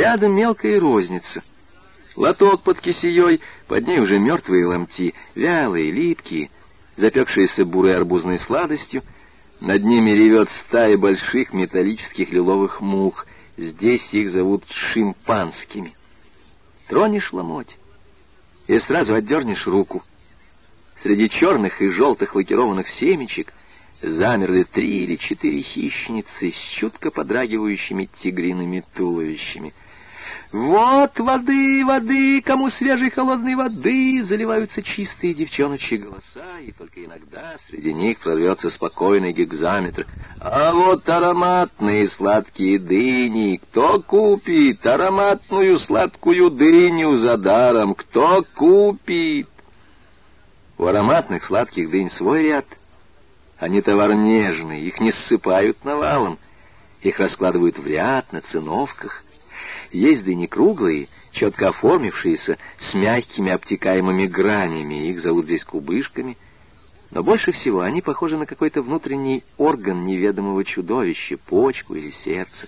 Рядом мелкая розница. Лоток под кисеей, под ней уже мертвые ломти, вялые, липкие, запекшиеся бурой арбузной сладостью. Над ними ревет стая больших металлических лиловых мух. Здесь их зовут шимпанскими. Тронешь ломоть и сразу отдернешь руку. Среди черных и желтых лакированных семечек замерли три или четыре хищницы с чутко подрагивающими тигриными туловищами. «Вот воды, воды, кому свежей холодной воды!» Заливаются чистые девчоночьи голоса, и только иногда среди них прорвется спокойный гигзаметр. «А вот ароматные сладкие дыни! Кто купит ароматную сладкую дыню за даром? Кто купит?» У ароматных сладких дынь свой ряд — они товар нежный, их не ссыпают навалом. Их раскладывают в ряд на циновках. Есть дыни круглые, четко оформившиеся, с мягкими обтекаемыми гранями. Их зовут здесь кубышками. Но больше всего они похожи на какой-то внутренний орган неведомого чудовища, почку или сердце.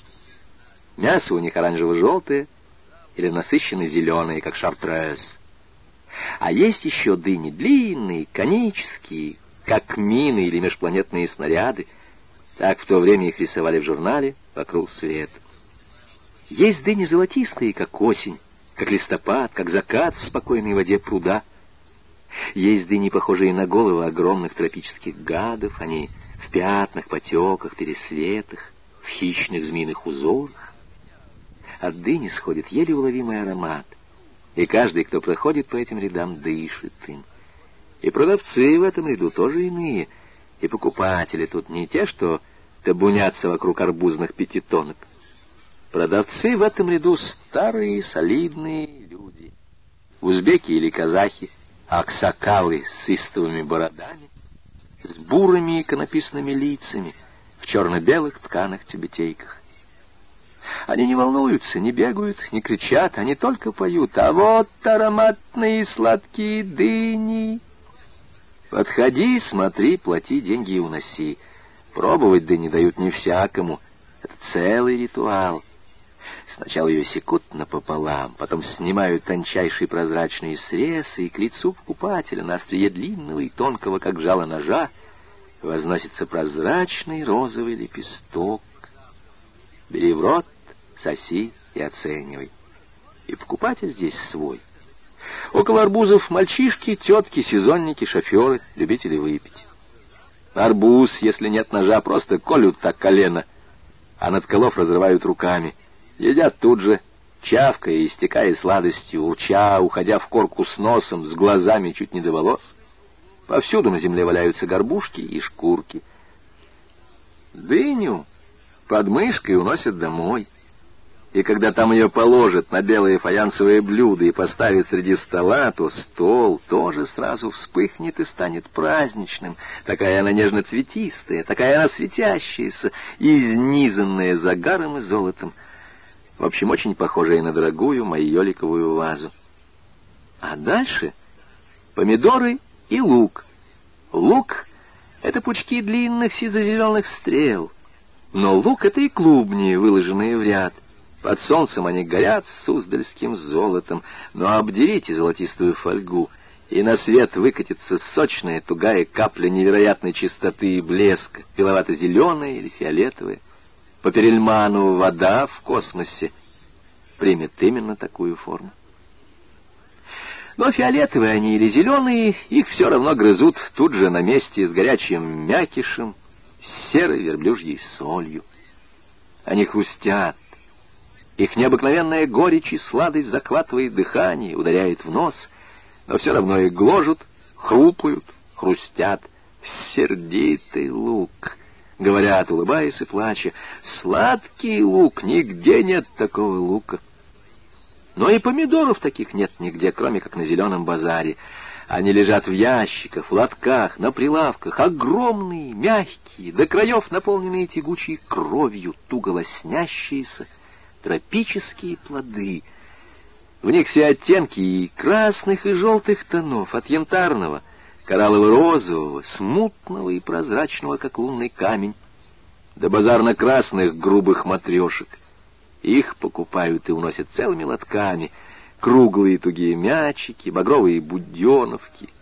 Мясо у них оранжево-желтое или насыщенно зеленое, как шартрез. А есть еще дыни длинные, конические, как мины или межпланетные снаряды. Так в то время их рисовали в журнале «Вокруг света». Есть дыни золотистые, как осень, как листопад, как закат в спокойной воде пруда. Есть дыни, похожие на головы огромных тропических гадов, они в пятнах, потеках, пересветах, в хищных змеиных узорах. От дыни сходит еле уловимый аромат, и каждый, кто проходит по этим рядам, дышит им. И продавцы в этом ряду тоже иные, и покупатели тут не те, что табунятся вокруг арбузных пятитонок. Продавцы в этом ряду старые, солидные люди. Узбеки или казахи, аксакалы с истовыми бородами, с бурыми иконописными лицами, в черно-белых тканах-тюбетейках. Они не волнуются, не бегают, не кричат, они только поют. А вот ароматные сладкие дыни, Подходи, смотри, плати деньги и уноси. Пробовать да не дают не всякому. Это целый ритуал. Сначала ее секут напополам, потом снимают тончайший прозрачный срез, и к лицу покупателя на острие длинного и тонкого, как жало ножа, возносится прозрачный розовый лепесток. Бери в рот, соси и оценивай. И покупатель здесь свой — Около арбузов мальчишки, тетки, сезонники, шоферы, любители выпить. Арбуз, если нет ножа, просто колют так колено, а над колов разрывают руками. Едят тут же, чавкая и истекая сладостью, урча, уходя в корку с носом, с глазами чуть не до волос. Повсюду на земле валяются горбушки и шкурки. Дыню под мышкой уносят домой — и когда там ее положат на белые фаянсовые блюда и поставят среди стола, то стол тоже сразу вспыхнет и станет праздничным. Такая она нежно-цветистая, такая она светящаяся, изнизанная загаром и золотом. В общем, очень похожая на дорогую майоликовую вазу. А дальше помидоры и лук. Лук — это пучки длинных сизо-зеленых стрел, но лук — это и клубни, выложенные в ряд — под солнцем они горят суздальским золотом, но обдерите золотистую фольгу, и на свет выкатится сочная тугая капля невероятной чистоты и блеска, пиловато-зеленая или фиолетовая. По Перельману вода в космосе примет именно такую форму. Но фиолетовые они или зеленые, их все равно грызут тут же на месте с горячим мякишем, с серой верблюжьей солью. Они хрустят, их необыкновенная горечь и сладость захватывает дыхание, ударяет в нос, но все равно их гложут, хрупают, хрустят. Сердитый лук, говорят, улыбаясь и плача, сладкий лук, нигде нет такого лука. Но и помидоров таких нет нигде, кроме как на зеленом базаре. Они лежат в ящиках, в лотках, на прилавках, огромные, мягкие, до краев наполненные тягучей кровью, туго лоснящиеся, тропические плоды. В них все оттенки и красных, и желтых тонов, от янтарного, кораллово-розового, смутного и прозрачного, как лунный камень, до базарно-красных грубых матрешек. Их покупают и уносят целыми лотками. Круглые тугие мячики, багровые буденовки —